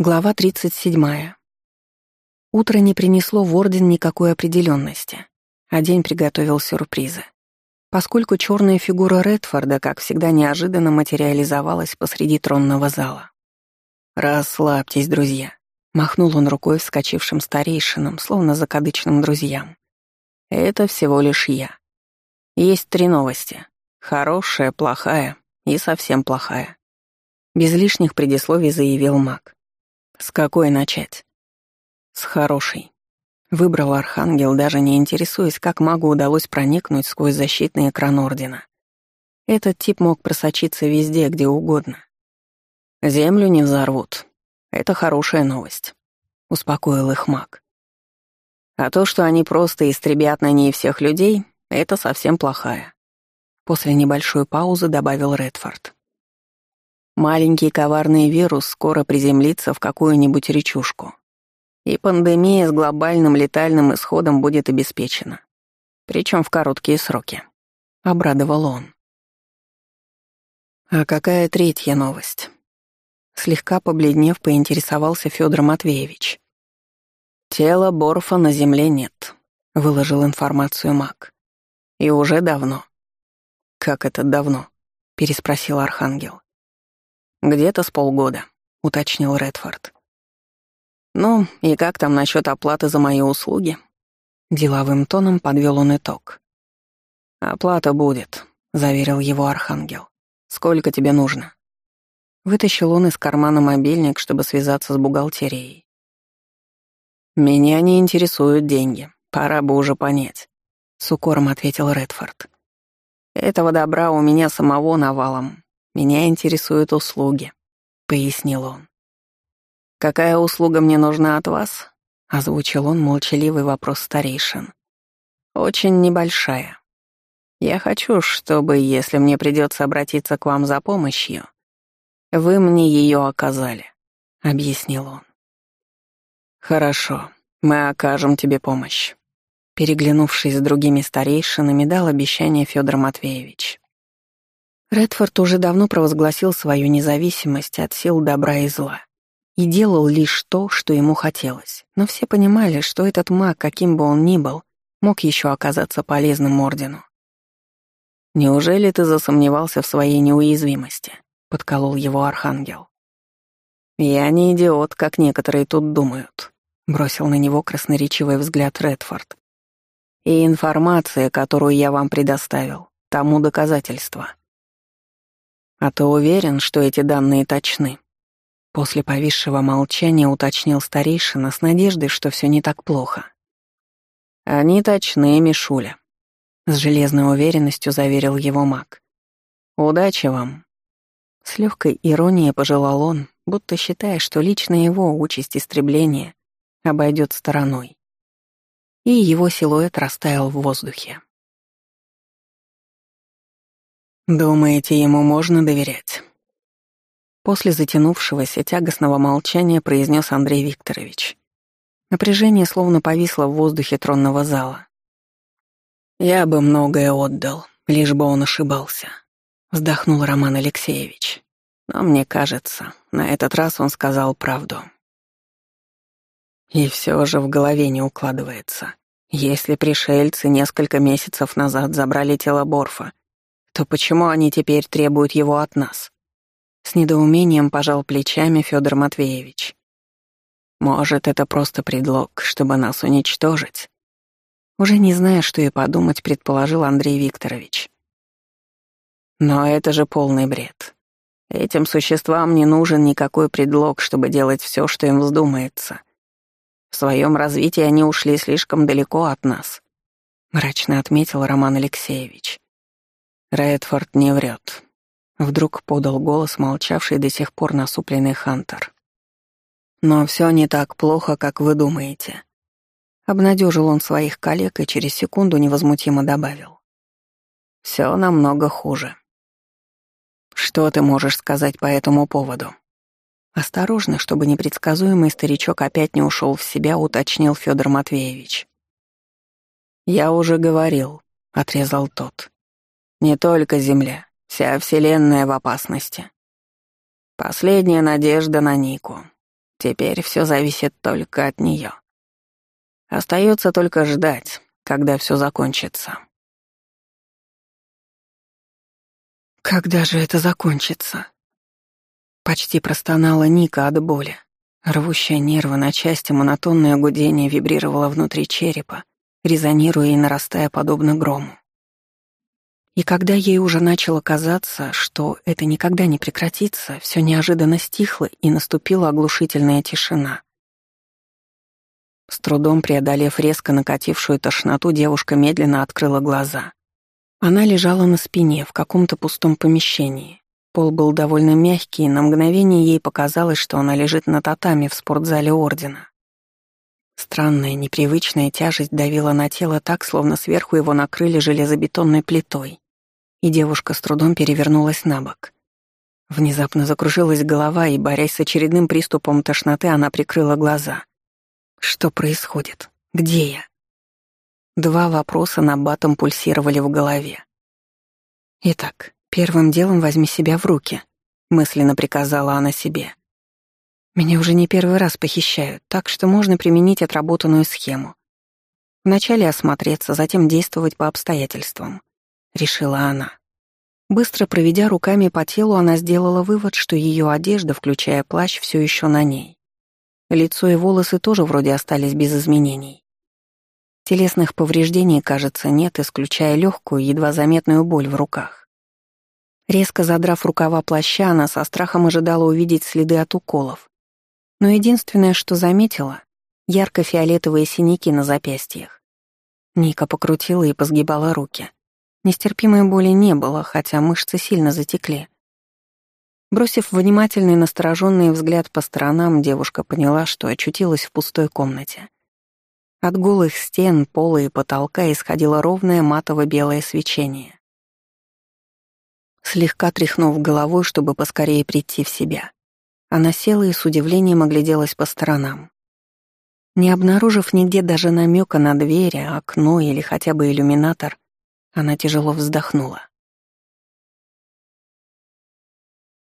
Глава 37. Утро не принесло в Орден никакой определенности, а день приготовил сюрпризы. Поскольку черная фигура Редфорда, как всегда, неожиданно материализовалась посреди тронного зала. «Расслабьтесь, друзья», — махнул он рукой вскочившим старейшинам, словно закадычным друзьям. «Это всего лишь я. Есть три новости. Хорошая, плохая и совсем плохая». Без лишних предисловий заявил маг. С какой начать? С хорошей. Выбрал Архангел, даже не интересуясь, как магу удалось проникнуть сквозь защитный экран Ордена. Этот тип мог просочиться везде, где угодно. Землю не взорвут. Это хорошая новость. Успокоил их маг. А то, что они просто истребят на ней всех людей, это совсем плохая. После небольшой паузы добавил Редфорд. Маленький коварный вирус скоро приземлится в какую-нибудь речушку. И пандемия с глобальным летальным исходом будет обеспечена. Причем в короткие сроки. Обрадовал он. А какая третья новость? Слегка побледнев, поинтересовался Федор Матвеевич. Тела Борфа на земле нет, выложил информацию Мак. И уже давно. Как это давно? переспросил Архангел. «Где-то с полгода», — уточнил Редфорд. «Ну, и как там насчет оплаты за мои услуги?» Деловым тоном подвел он итог. «Оплата будет», — заверил его Архангел. «Сколько тебе нужно?» Вытащил он из кармана мобильник, чтобы связаться с бухгалтерией. «Меня не интересуют деньги. Пора бы уже понять», — с укором ответил Редфорд. «Этого добра у меня самого навалом, меня интересуют услуги», — пояснил он. «Какая услуга мне нужна от вас?» — озвучил он молчаливый вопрос старейшин. «Очень небольшая. Я хочу, чтобы, если мне придется обратиться к вам за помощью, вы мне ее оказали», — объяснил он. «Хорошо, мы окажем тебе помощь», — переглянувшись с другими старейшинами, дал обещание Федор Матвеевич. Редфорд уже давно провозгласил свою независимость от сил добра и зла и делал лишь то, что ему хотелось. Но все понимали, что этот маг, каким бы он ни был, мог еще оказаться полезным Ордену. «Неужели ты засомневался в своей неуязвимости?» — подколол его Архангел. «Я не идиот, как некоторые тут думают», — бросил на него красноречивый взгляд Редфорд. «И информация, которую я вам предоставил, тому доказательство. «А ты уверен, что эти данные точны?» После повисшего молчания уточнил старейшина с надеждой, что все не так плохо. «Они точны, Мишуля», — с железной уверенностью заверил его маг. «Удачи вам». С легкой иронией пожелал он, будто считая, что лично его участь истребления обойдет стороной. И его силуэт растаял в воздухе. «Думаете, ему можно доверять?» После затянувшегося тягостного молчания произнес Андрей Викторович. Напряжение словно повисло в воздухе тронного зала. «Я бы многое отдал, лишь бы он ошибался», — вздохнул Роман Алексеевич. «Но мне кажется, на этот раз он сказал правду». И все же в голове не укладывается. Если пришельцы несколько месяцев назад забрали тело Борфа то почему они теперь требуют его от нас? С недоумением пожал плечами Федор Матвеевич. Может, это просто предлог, чтобы нас уничтожить? Уже не зная, что и подумать, предположил Андрей Викторович. Но это же полный бред. Этим существам не нужен никакой предлог, чтобы делать все, что им вздумается. В своем развитии они ушли слишком далеко от нас, мрачно отметил Роман Алексеевич. Редфорд не врет. Вдруг подал голос молчавший до сих пор насупленный Хантер. Но все не так плохо, как вы думаете. Обнадежил он своих коллег и через секунду невозмутимо добавил. Все намного хуже. Что ты можешь сказать по этому поводу? Осторожно, чтобы непредсказуемый старичок опять не ушел в себя, уточнил Федор Матвеевич. Я уже говорил, отрезал тот. Не только Земля, вся Вселенная в опасности. Последняя надежда на Нику. Теперь все зависит только от нее. Остается только ждать, когда все закончится. Когда же это закончится? Почти простонала Ника от боли. Рвущая нервы на части монотонное гудение вибрировало внутри черепа, резонируя и нарастая подобно грому. И когда ей уже начало казаться, что это никогда не прекратится, все неожиданно стихло и наступила оглушительная тишина. С трудом преодолев резко накатившую тошноту, девушка медленно открыла глаза. Она лежала на спине в каком-то пустом помещении. Пол был довольно мягкий, и на мгновение ей показалось, что она лежит на татами в спортзале Ордена. Странная, непривычная тяжесть давила на тело так, словно сверху его накрыли железобетонной плитой и девушка с трудом перевернулась на бок. Внезапно закружилась голова, и, борясь с очередным приступом тошноты, она прикрыла глаза. Что происходит? Где я? Два вопроса на батом пульсировали в голове. «Итак, первым делом возьми себя в руки», — мысленно приказала она себе. «Меня уже не первый раз похищают, так что можно применить отработанную схему. Вначале осмотреться, затем действовать по обстоятельствам решила она. Быстро проведя руками по телу, она сделала вывод, что ее одежда, включая плащ, все еще на ней. Лицо и волосы тоже вроде остались без изменений. Телесных повреждений, кажется, нет, исключая легкую, едва заметную боль в руках. Резко задрав рукава плаща, она со страхом ожидала увидеть следы от уколов. Но единственное, что заметила — ярко-фиолетовые синяки на запястьях. Ника покрутила и позгибала руки — Нестерпимой боли не было, хотя мышцы сильно затекли. Бросив внимательный настороженный взгляд по сторонам, девушка поняла, что очутилась в пустой комнате. От голых стен, пола и потолка исходило ровное матово-белое свечение. Слегка тряхнув головой, чтобы поскорее прийти в себя, она села и с удивлением огляделась по сторонам. Не обнаружив нигде даже намека на двери, окно или хотя бы иллюминатор, она тяжело вздохнула.